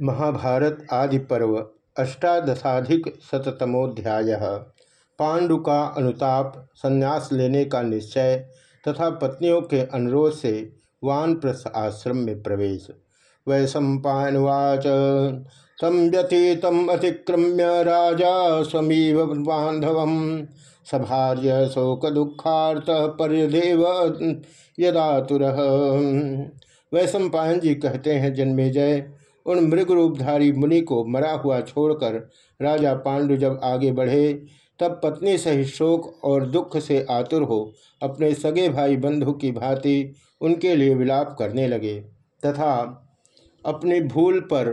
महाभारत आदि पर्व, अष्टादशाधिक शतमोध्याय पांडु का अनुताप, संन्यास लेने का निश्चय तथा पत्नियों के अनुरोध से वानप्रस्थ आश्रम में प्रवेश। वैशंपावाच तम व्यतीतम अतिक्रम्य राजा स्वमीव बांधव सभार्य शोक दुखार्थ परदेव यदातुर। वैशंपायन जी कहते हैं, जन्मेजय उन मृग रूपधारी मुनि को मरा हुआ छोड़कर राजा पांडु जब आगे बढ़े, तब पत्नी सहित शोक और दुख से आतुर हो अपने सगे भाई बंधु की भांति उनके लिए विलाप करने लगे तथा अपनी भूल पर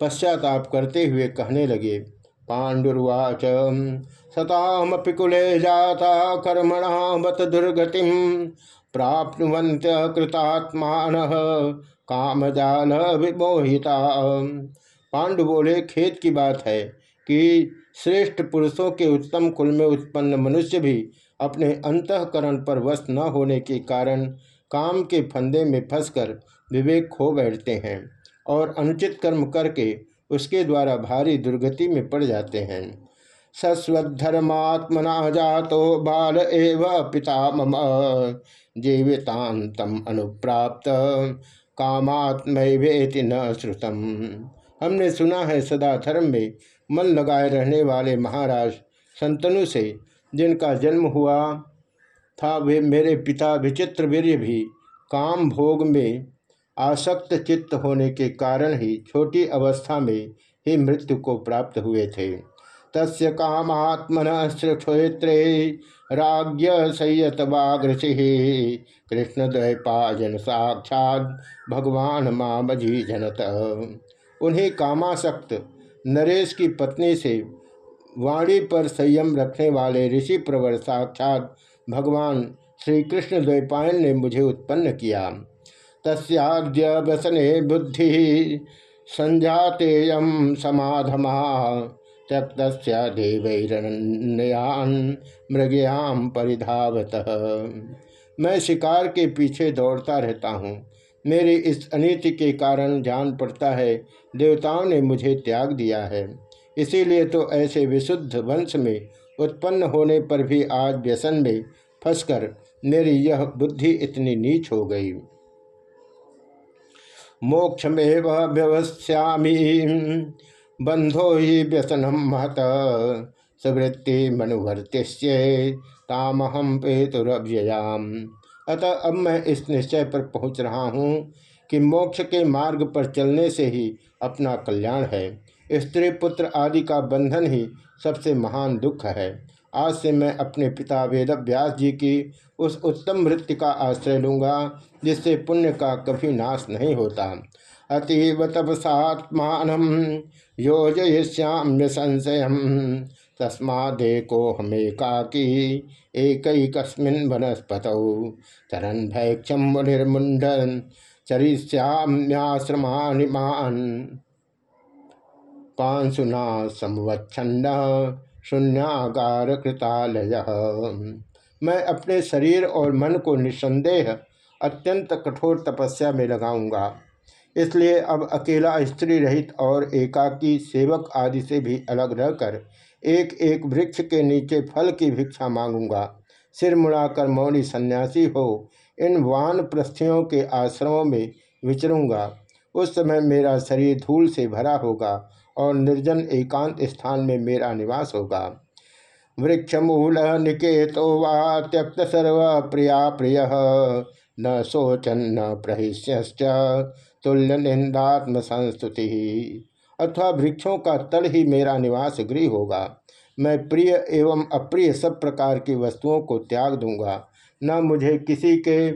पश्चाताप करते हुए कहने लगे, पांडुर्वाच सताम पिकुले जाता कर्मणा बत दुर्गति प्राप्नुवंत कृतात्मान। कामजाल विमोहिता पांडु बोले, खेत की बात है कि श्रेष्ठ पुरुषों के उत्तम कुल में उत्पन्न मनुष्य भी अपने अंतकरण पर वश न होने के कारण काम के फंदे में फंसकर विवेक खो बैठते हैं और अनुचित कर्म करके उसके द्वारा भारी दुर्गति में पड़ जाते हैं। सस्वधर्मात्मना जातो बाल एव पिता मम, जीवितांतम अनुप्राप्त। कामात्मेति न श्रुतम। हमने सुना है सदा धर्म में मन लगाए रहने वाले महाराज संतनु से, जिनका जन्म हुआ था, वे मेरे पिता विचित्र वीर्य भी काम भोग में आसक्त चित्त होने के कारण ही छोटी अवस्था में ही मृत्यु को प्राप्त हुए थे। तस्य कामात्मन क्षेत्रे राज्य संयतवाग्रसि कृष्णद्वैपायन साक्षात भगवान माँ मामजी जनत उन्हें कामासक्त नरेश की पत्नी से वाणी पर संयम रखने वाले ऋषि प्रवर साक्षात भगवान श्री कृष्ण द्वैपायन ने मुझे उत्पन्न किया। तस्याद्य व्यसने बुद्धि संजातेयम समाधमा। त्यक्त देवैरण्यान मृगयाम परिधावत। मैं शिकार के पीछे दौड़ता रहता हूँ। मेरे इस अनिति के कारण जान पड़ता है, देवताओं ने मुझे त्याग दिया है। इसीलिए तो ऐसे विशुद्ध वंश में उत्पन्न होने पर भी आज व्यसन में फंसकर मेरी यह बुद्धि इतनी नीच हो गई। मोक्षमेव व्यवस्यामी। बंधो ही व्यसनम महत। सवृत्ति मनुवर्तिष्य तामहम पेतुरव्ययाम। अतः अब मैं इस निश्चय पर पहुँच रहा हूँ कि मोक्ष के मार्ग पर चलने से ही अपना कल्याण है। स्त्री पुत्र आदि का बंधन ही सबसे महान दुख है। आज से मैं अपने पिता वेद व्यास जी की उस उत्तम वृत्ति का आश्रय लूँगा, जिससे पुण्य का कभी नाश नहीं होता। अतीव तपसात्मान योजयिष्याम्य संशय तस्मादेको हमें काकी एक वनस्पत। चरण भैक्षम मुनिर्मुंडन चरिष्याम्याश्रमानिमान पांसुना संवच्छन्न शून्यागार कृतालय मैं अपने शरीर और मन को निसंदेह अत्यंत कठोर तपस्या में लगाऊँगा। इसलिए अब अकेला स्त्री रहित और एकाकी सेवक आदि से भी अलग रहकर एक एक वृक्ष के नीचे फल की भिक्षा मांगूँगा। सिर मुड़ाकर मौनी सन्यासी हो, इन वान प्रस्थियों के आश्रमों में विचरूँगा। उस समय मेरा शरीर धूल से भरा होगा और निर्जन एकांत स्थान में मेरा निवास होगा। वृक्ष मूल निकेतो वा त्यक्त सर्व प्रिया प्रिय, न शोचन न प्रहिष्यश्च। तुल्य निंदात्म संस्तुति अथवा वृक्षों का तल ही मेरा निवास गृह होगा। मैं प्रिय एवं अप्रिय सब प्रकार की वस्तुओं को त्याग दूँगा। न मुझे किसी के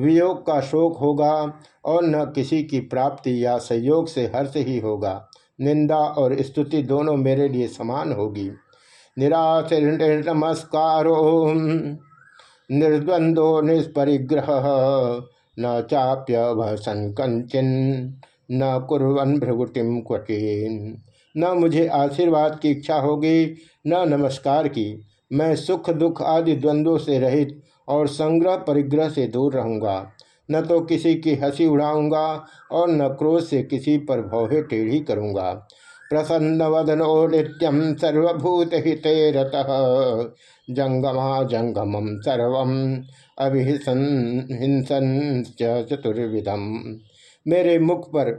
वियोग का शोक होगा और न किसी की प्राप्ति या संयोग से हर्ष ही होगा। निंदा और स्तुति दोनों मेरे लिए समान होगी। निराश नमस्कारो निर्द्वंदो निष्परिग्रह। न चाप्य भसन कंचन, न कुरन भ्रगुटिम क्वटीन न मुझे आशीर्वाद की इच्छा होगी, न नमस्कार की। मैं सुख दुख आदि द्वंद्वों से रहित और संग्रह परिग्रह से दूर रहूँगा। न तो किसी की हँसी उड़ाऊँगा और न क्रोध से किसी पर भौहे टेढ़ी करूँगा। प्रसन्न वदन वदनो नित्यम सर्वभूत हिते रत। जंगमा जंगमम सर्व अभिहिंसन चतुर्विधम। मेरे मुख पर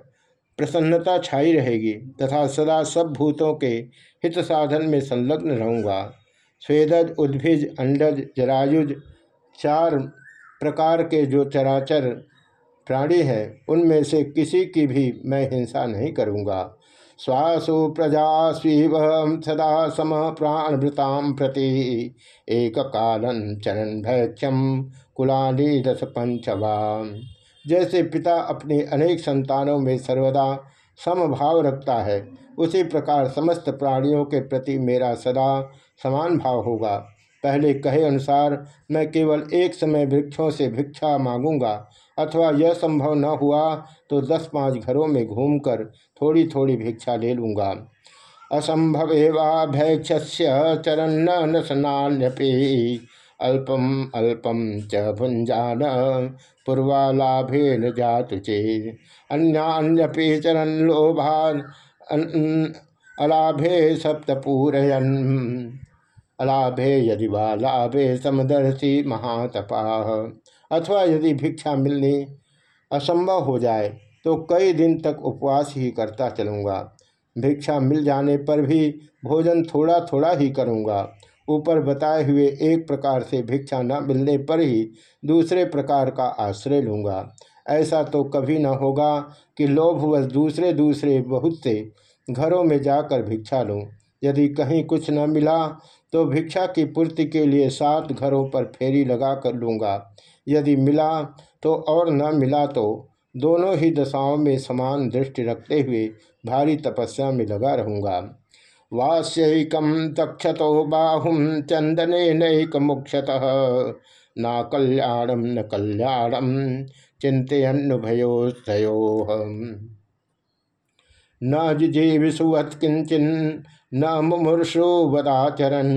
प्रसन्नता छाई रहेगी तथा सदा सब भूतों के हित साधन में संलग्न रहूँगा। स्वेदज, उद्भिज, अंडज, जरायुज, चार प्रकार के जो चराचर प्राणी हैं, उनमें से किसी की भी मैं हिंसा नहीं करूँगा। स्वासु प्रजा स्वीव सदा सम प्राणभृताम प्रति। एक कालन चरण भैक्षम कुलाली रस पंचवा जैसे पिता अपने अनेक संतानों में सर्वदा समभाव रखता है, उसी प्रकार समस्त प्राणियों के प्रति मेरा सदा समान भाव होगा। पहले कहे अनुसार, मैं केवल एक समय वृक्षों से भिक्षा मांगूँगा, अथवा यह संभव न हुआ तो दस पाँच घरों में घूमकर थोड़ी थोड़ी भिक्षा ले लूँगा। असंभव एवाभैक्ष चरण न स्नान्यपि अल्पम अल्पम च भुंजान पूर्वालाभेन जातु चेत अन्यान्यपि चरण लोभान अलाभे सप्तपूरयन। अलाभे यदि वा लाभे समदर्शी महातपा। अथवा यदि भिक्षा मिलनी असंभव हो जाए तो कई दिन तक उपवास ही करता चलूँगा। भिक्षा मिल जाने पर भी भोजन थोड़ा थोड़ा ही करूँगा। ऊपर बताए हुए एक प्रकार से भिक्षा न मिलने पर ही दूसरे प्रकार का आश्रय लूँगा। ऐसा तो कभी न होगा कि लोभ लोभवश दूसरे दूसरे बहुत से घरों में जाकर भिक्षा लूँ। यदि कहीं कुछ न मिला तो भिक्षा की पूर्ति के लिए सात घरों पर फेरी लगा कर लूँगा। यदि मिला तो और न मिला तो दोनों ही दशाओं में समान दृष्टि रखते हुए भारी तपस्या में लगा रहूँगा। वास्यकम तक्षतो बाहुम चंदने नैक मुक्षतः न कल्याणम न कल्याणम चिंतयो न जिजीविषुवत किंचन न मुमूर्षु वदाचरन।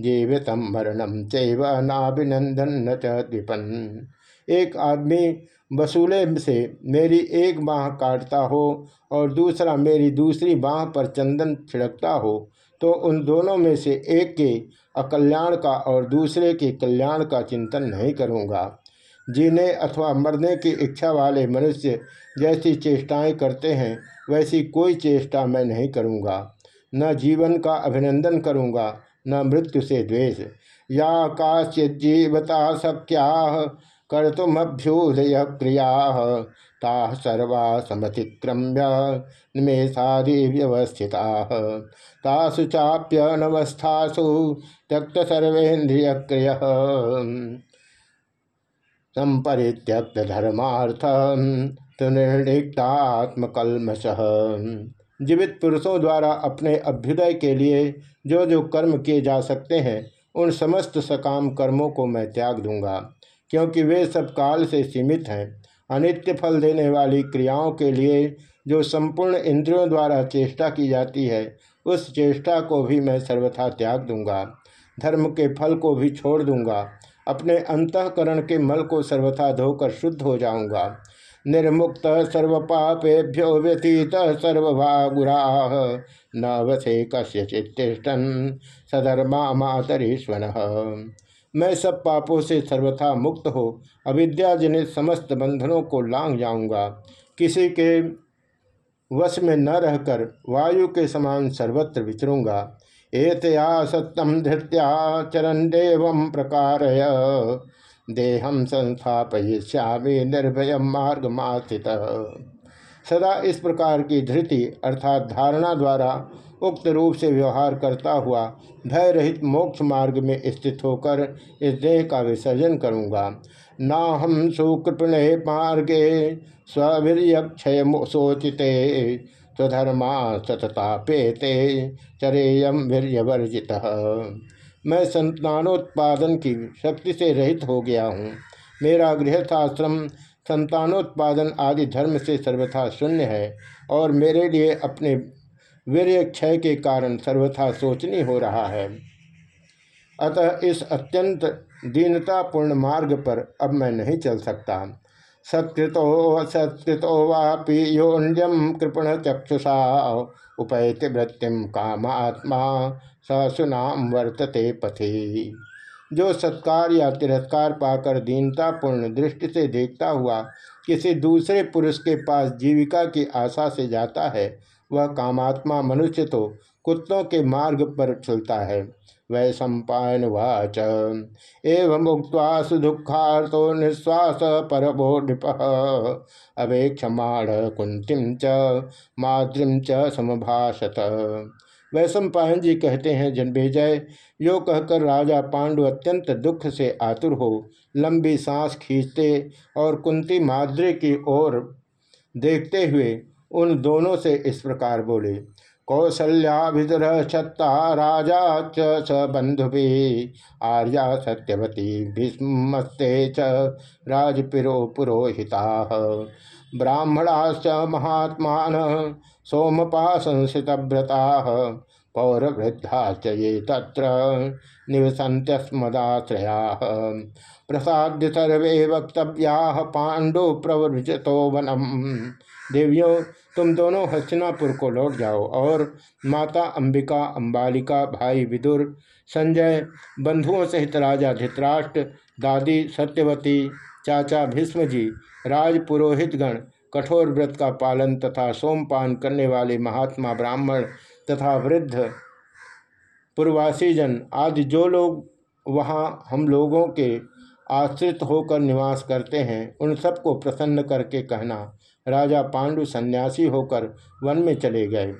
जीवित मरणम चैव नाभिनंदन न चिपन एक आदमी वसूले से मेरी एक बाह काटता हो और दूसरा मेरी दूसरी बाँह पर चंदन छिड़कता हो तो उन दोनों में से एक के अकल्याण का और दूसरे के कल्याण का चिंतन नहीं करूँगा। जीने अथवा मरने की इच्छा वाले मनुष्य जैसी चेष्टाएँ करते हैं, वैसी कोई चेष्टा मैं नहीं करूँगा। न जीवन का अभिनंदन करूँगा, न मृत्यु से द्वेष। या काश्चित जीवता सक्या कर्तुमभ्युदय क्रिया ता सर्वा समतिक्रम्य निमेषादि व्यवस्थिता। तासु चाप्यनवस्थासु त्यक्त सर्वेन्द्रिय क्रिय संपरित्यक्त धर्मार्थ निर्णिक्तात्मकलमश जीवित पुरुषों द्वारा अपने अभ्युदय के लिए जो जो कर्म किए जा सकते हैं, उन समस्त सकाम कर्मों को मैं त्याग दूँगा। क्योंकि वे सब काल से सीमित हैं। अनित्य फल देने वाली क्रियाओं के लिए जो संपूर्ण इंद्रियों द्वारा चेष्टा की जाती है, उस चेष्टा को भी मैं सर्वथा त्याग दूँगा। धर्म के फल को भी छोड़ दूँगा। अपने अंतकरण के मल को सर्वथा धोकर शुद्ध हो जाऊँगा। निर्मुक्त सर्व पापेभ्यो व्यतीत सर्वभागुरा न वसे कस्य चित्तिष्ठन सधर्मा मातरीश्वन। मैं सब पापों से सर्वथा मुक्त हो अविद्याजनित समस्त बंधनों को लांग जाऊँगा। किसी के वश में न रहकर वायु के समान सर्वत्र विचरूँगा। एतया सत्यम धृत्या चरण देव प्रकार देहम संस्थापयिष्यामी निर्भय मार्ग सदा इस प्रकार की धृति अर्थात धारणा द्वारा उक्त रूप से व्यवहार करता हुआ भय रहित मोक्ष मार्ग में स्थित होकर इस देह का विसर्जन करूँगा। ना हम सुकृपण मार्गे स्ववीर्यक्षय शोचिते, स्वधर्मा सतता पेते चरेयम वीर्यवर्जित। मैं संतानोत्पादन की शक्ति से रहित हो गया हूँ। मेरा गृहस्थाश्रम संतानोत्पादन आदि धर्म से सर्वथा शून्य है और मेरे लिए अपने वीर्य क्षय के कारण सर्वथा सोचनी हो रहा है। अतः इस अत्यंत दीनतापूर्ण मार्ग पर अब मैं नहीं चल सकता। सत्कृतो सत्कृतो वापि योन्यम कृपण चक्षुषा उपैति वृत्तिम कामात्मा ससुनाम वर्तते पथि। जो सत्कार या तिरस्कार पाकर दीनतापूर्ण दृष्टि से देखता हुआ किसी दूसरे पुरुष के पास जीविका की आशा से जाता है वह कामात्मा मनुष्य तो कुत्तों के मार्ग पर चलता है। वै सम्पायन वाच एवं उक्वा सुदुखार्थो निश्वास परभो नृप अवेक्षमाण कुंतीम च माद्रिम च समभाषत। वैशंपायन जी कहते हैं जन्मेजय यो कहकर राजा पांडु अत्यंत दुख से आतुर हो, लंबी सांस खींचते और कुंती माद्रे की ओर देखते हुए उन दोनों से इस प्रकार बोले कौसल्याभिदुर छत्ता राजा च बंधु आर्या सत्यवती भीष्मस्ते च राजपिरो पुरोहिता। ब्राह्मणाश्च महात्मा सोमपा संसितव्रता पौरवृद्धाश्च ये तत्र निवसन्त्यस्मदाश्रया। प्रसाद्य सर्वे वक्तव्या पांडु प्रवृजतो वनम। देवियों तुम दोनों हस्तिनापुर को लौट जाओ और माता अंबिका, अंबालिका, भाई विदुर, संजय, बंधुओं सहित राजा धित्राष्ट्र, दादी सत्यवती, चाचा भीष्मजी राज पुरोहितगण कठोर व्रत का पालन तथा सोमपान करने वाले महात्मा ब्राह्मण तथा वृद्ध, पूर्वासीजन आदि जो लोग वहाँ हम लोगों के आश्रित होकर निवास करते हैं, उन सबको प्रसन्न करके कहना राजा पांडु सन्यासी होकर वन में चले गए।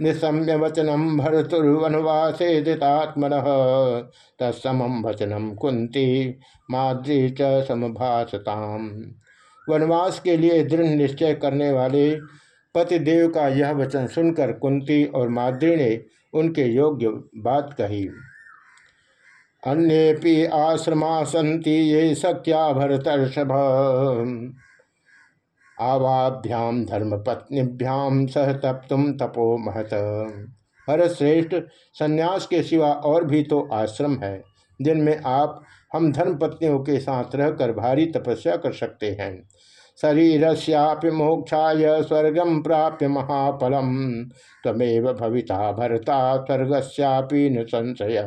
निशम्य वचनम भरतुर्वनवासे दितात्मन। तत्सम वचनम कुंती माद्री च समभाषताम वनवास के लिए दृढ़ निश्चय करने वाले पतिदेव का यह वचन सुनकर कुंती और माद्री ने उनके योग्य बात कही। अन्य आश्रमा संति ये सख्या भरतर्षभ। आवाभ्याम धर्मपत्नीभ्याम सह तप तुम तपो महत। हर श्रेष्ठ संन्यास के सिवा और भी तो आश्रम है, जिनमें आप हम धर्मपत्नियों के साथ रहकर भारी तपस्या कर सकते हैं। शरीर से मोक्षा स्वर्गम प्राप्य महाफलम। तमेव भविता भरता, स्वर्गस्यापि न संशय।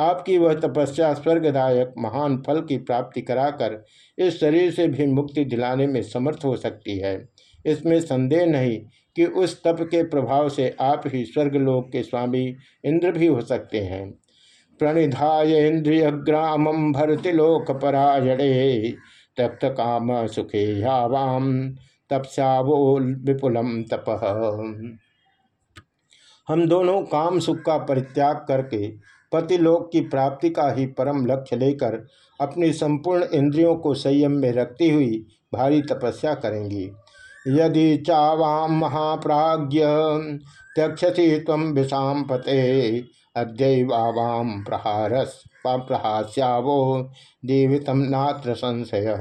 आपकी वह तपस्या स्वर्गदायक महान फल की प्राप्ति कराकर इस शरीर से भी मुक्ति दिलाने में समर्थ हो सकती है। इसमें संदेह नहीं कि उस तप के प्रभाव से आप ही स्वर्गलोक के स्वामी इंद्र भी हो सकते हैं। प्रणिधाय इंद्रिय ग्रामम भरतिलोक परायणे तप्त काम सुखे यावाम तपस्यावो विपुलम तप। हम दोनों काम सुख का परित्याग करके पतिलोक की प्राप्ति का ही परम लक्ष्य लेकर अपनी संपूर्ण इंद्रियों को संयम में रखती हुई भारी तपस्या करेंगी। यदि चावाम महाप्राज्य त्यक्षसी तम विषाम पते अद्यवाम प्रहारस प्रहास्यावो देवितम नात्र संशय।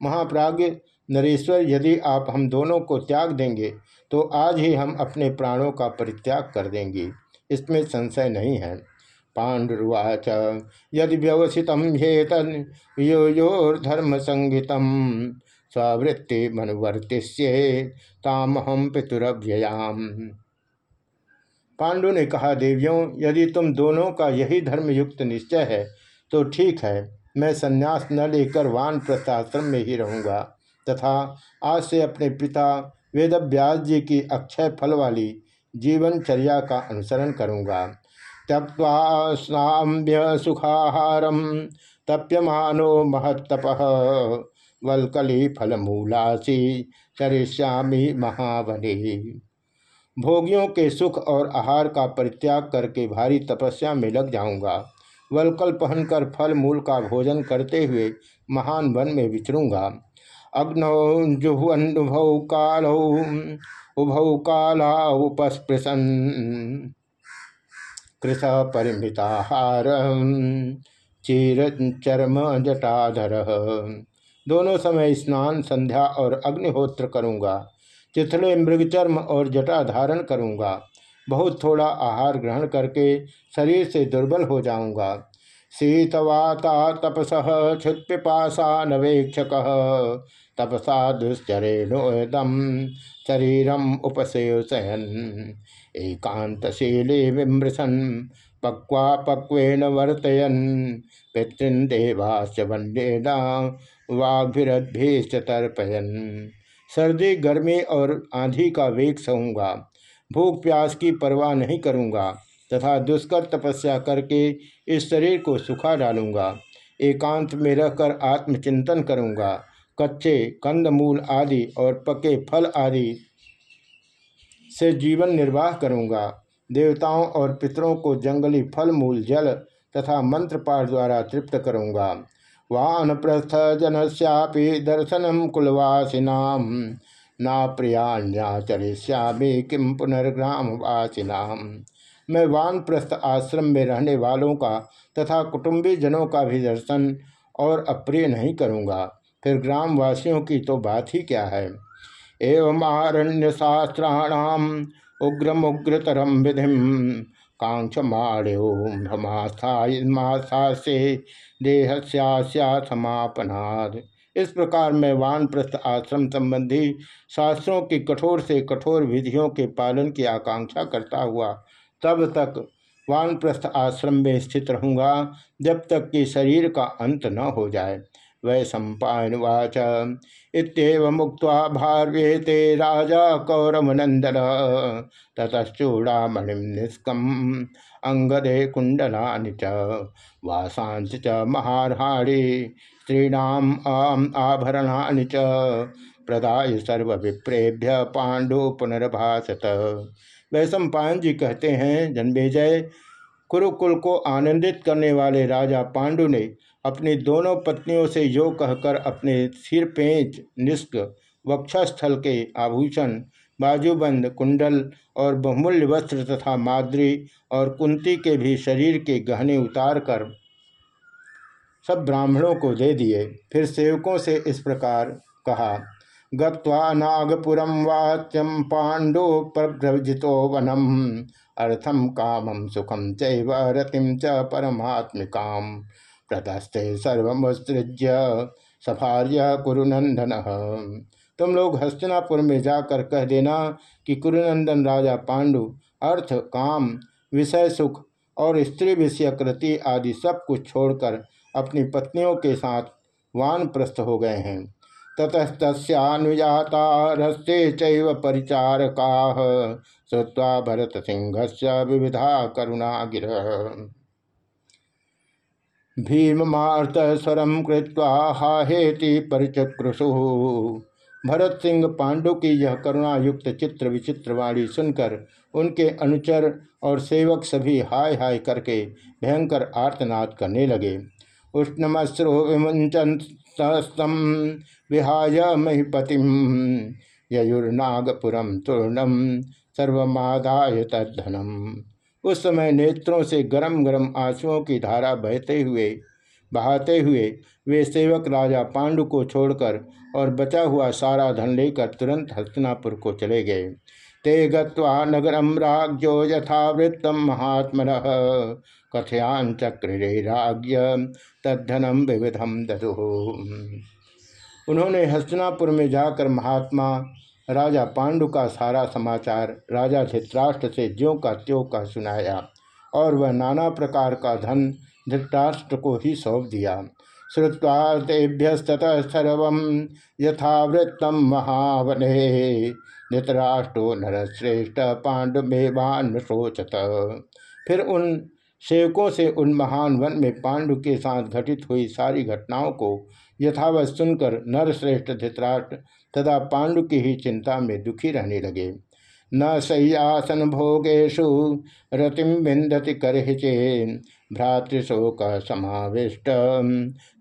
महाप्राज्य नरेश्वर, यदि आप हम दोनों को त्याग देंगे तो आज ही हम अपने प्राणों का परित्याग कर देंगे। इसमें संशय नहीं है। पाण्डुवाच यदि व्यवसित हेत योर्धर्म संहित स्ववृत्ति मनुवर्तिष्ये तामहम पितुरव्ययाम। पांडु ने कहा, देवियों, यदि तुम दोनों का यही धर्मयुक्त निश्चय है तो ठीक है, मैं संन्यास न लेकर वान प्रस्थाश्रम में ही रहूँगा। तथा आज से अपने पिता वेदव्यास जी की अक्षय फल वाली जीवनचर्या का अनुसरण करूँगा। त्यक्वा सुखाहारम तप्यमानो महत्तप। वलकली फलमूलासी चरिष्यामी महावनी। भोगियों के सुख और आहार का परित्याग करके भारी तपस्या में लग जाऊँगा। वलकल पहनकर फल मूल का भोजन करते हुए महान वन में विचरूँगा। अग्नौ जुहुअनुभौ कालौ, उभौ काला उपस्पृशन कृष परिमृताहार चीर चरम, जटाधर। दोनों समय स्नान, संध्या और अग्निहोत्र करूँगा। चिथड़े मृगचर्म और जटा धारण करूँगा। बहुत थोड़ा आहार ग्रहण करके शरीर से दुर्बल हो जाऊँगा। शीतवाता तपस क्षुत्पिपाशा नवेक्षक। तपसा दुश्चरेणोदम, शरीरम उपसेवसयन। एकांतशीले विमृशन, पक्वा पक्वेन वर्तयन। पितृन देवाश्च वंदेना वाग्भिरद्भिश्च तर्पयन। सर्दी, गर्मी और आंधी का वेग सहूँगा। भूख प्यास की परवाह नहीं करूँगा तथा दुष्कर तपस्या करके इस शरीर को सुखा डालूँगा। एकांत में रहकर आत्मचिंतन करूँगा। कच्चे कंदमूल आदि और पके फल आदि से जीवन निर्वाह करूँगा। देवताओं और पितरों को जंगली फल, मूल जल तथा मंत्र पाठ द्वारा तृप्त करूँगा। वान प्रस्थ जनश्यापि दर्शनम कुलवासिनाम ना प्रियाण्याचरिष्यामी किम पुनर्ग्राम वासिनाम मैं वानप्रस्थ आश्रम में रहने वालों का तथा कुटुंबी जनों का भी दर्शन और अप्रिय नहीं करूँगा। फिर ग्रामवासियों की तो बात ही क्या है? एवं आरण्य शास्त्राणाम उग्रमुग्रतरम विधि कांक्षमाण्यो से देह समापनाद इस प्रकार मैं वानप्रस्थ आश्रम संबंधी शास्त्रों की कठोर से कठोर विधियों के पालन की आकांक्षा करता हुआ तब तक वानप्रस्थ आश्रम में स्थित रहूँगा, जब तक कि शरीर का अंत न हो जाए। वै सम्पावाच इतव मुक्त भारवेते राजा कौरवनंदन ततश्चूड़ामणि निष्कम। अंगदे कुंडला च वासांच च महारहाड़ी स्त्रीणाम आभरणानि च, प्रदाय सर्वविप्रेभ्य पांडु पुनर्भाषत वैश्व पायन जी कहते हैं, जन्मेजय, कुरुकुल को आनंदित करने वाले राजा पांडु ने अपनी दोनों पत्नियों से यो कहकर अपने सिर पेंच, निष्क, वक्षस्थल के आभूषण, बाजूबंद कुंडल और बहुमूल्य वस्त्र तथा माद्री और कुंती के भी शरीर के गहने उतार कर सब ब्राह्मणों को दे दिए। फिर सेवकों से इस प्रकार कहा, गत्वा नागपुरम वाच्यम पांडो प्रभ्रजितो वनम अर्थम कामम सुखम चैव रतिम च परमात्मिकाम। प्रतस्ते सर्वमुत्सृज्य सफार्य कुरुनंदन। तुम लोग हस्तिनापुर में जाकर कह देना कि कुरुनंदन राजा पांडु, अर्थ, काम, विषय सुख और स्त्री विषय कृति आदि सब कुछ छोड़कर अपनी पत्नियों के साथ वानप्रस्थ हो गए हैं। ततस्तनुजाता हस्ते परिचारका। श्रुवा भरत सिंह से विविधा करुणा गिरह भीममार्त स्वरम कृत्वा हाहेति परिचक्रुषु। भरत सिंह पांडु की यह करुणायुक्त चित्र विचित्रवाणी सुनकर उनके अनुचर और सेवक सभी हाय हाय करके भयंकर आर्तनाद करने लगे। उष्णमश्रो विमुंचम विहाय महिपतिम ययुर्नागपुरम तूर्णम सर्वमादाय तद्धनम। उस समय नेत्रों से गरम गरम आंसुओं की धारा बहते हुए, बहाते हुए वे सेवक राजा पांडु को छोड़कर और बचा हुआ सारा धन लेकर तुरंत हस्तिनापुर को चले गए। ते गत्वा नगरम राज्यो यथावृत्तम महात्म कथयान चक्रे राज्य तद्धनम विविधम दधु। उन्होंने हस्तिनापुर में जाकर महात्मा राजा पांडु का सारा समाचार राजा धृतराष्ट्र से ज्यों का त्यों का सुनाया और वह नाना प्रकार का धन धृतराष्ट्र को ही सौंप दिया। श्रुवा तेभ्यस्तः सर्व यथावृत्तम महावने। धृतराष्ट्रो नर नरश्रेष्ठ पांडुमेवान शोचत। फिर उन सेवकों से उन महान वन में पांडु के साथ घटित हुई सारी घटनाओं को यथावत सुनकर नरश्रेष्ठ धृतराष्ट्र तथा पांडु की ही चिंता में दुखी रहने लगे। न सह्यासन भोगेशु रतिम विंदति करहिचे भ्रातृशोक समाविष्ट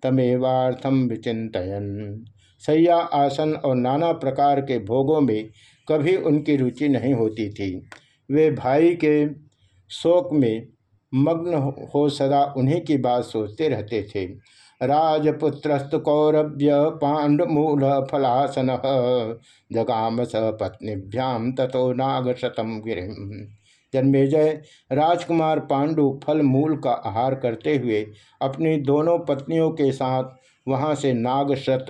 तमेवार्थम विचिंतन सैया आसन और नाना प्रकार के भोगों में कभी उनकी रुचि नहीं होती थी। वे भाई के शोक में मग्न हो सदा उन्हीं की बात सोचते रहते थे। राजपुत्रस्त कौरभ्य पांडमूल फलासन जगाम स पत्नीभ्याम तथो नागशतम गिरी जन्मेजय राजकुमार पांडु फल मूल का आहार करते हुए अपनी दोनों पत्नियों के साथ वहाँ से नागशत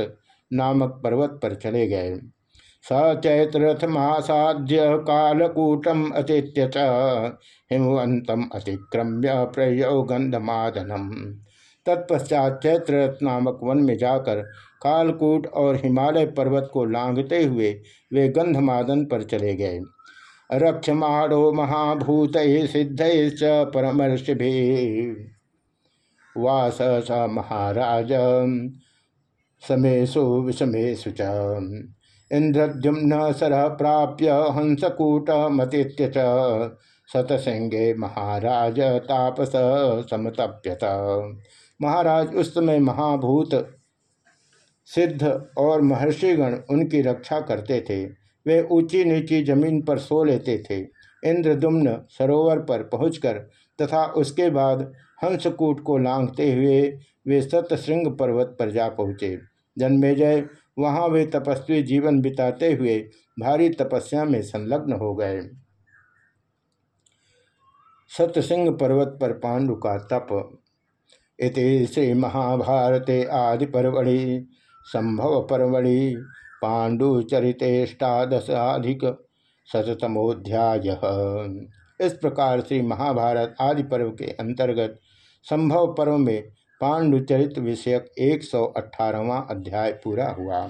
नामक पर्वत पर चले गए। स चैत्रथ महासाध्य कालकूटम अतिथ्य च हिमवंतम अतिक्रम्य प्रयो गंधमादनम तत्पश्चात चैत्ररथ नामक वन में जाकर कालकूट और हिमालय पर्वत को लांघते हुए वे गंधमादन पर चले गए। रक्ष रक्षमाणो महाभूत सिद्ध परमर्षि वास स महाराज समेशु विषमेशु च। इंद्रद्युम्न सर प्राप्य हंसकूट मतिथ्य शतसिंगे महाराज तापस समतप्यत। महाराज उस समय महाभूत सिद्ध और महर्षिगण उनकी रक्षा करते थे। वे ऊँची नीची ज़मीन पर सो लेते थे। इंद्रदुम्न सरोवर पर पहुंचकर तथा उसके बाद हंसकूट को लांघते हुए वे सतश्रृंग पर्वत पर जा पहुँचे। जन्मेजय वहाँ वे तपस्वी जीवन बिताते हुए भारी तपस्या में संलग्न हो गए। सतसिंह पर्वत पर पांडु का तप श्री महाभारते आदि पर्वणि संभव पर्वणि पांडुचरितेष्टादशाधिक शतमोध्याय इस प्रकार श्री महाभारत आदि पर्व के अंतर्गत संभव पर्व में पांडुचरित विषयक एक सौ अठारहवा अध्याय पूरा हुआ।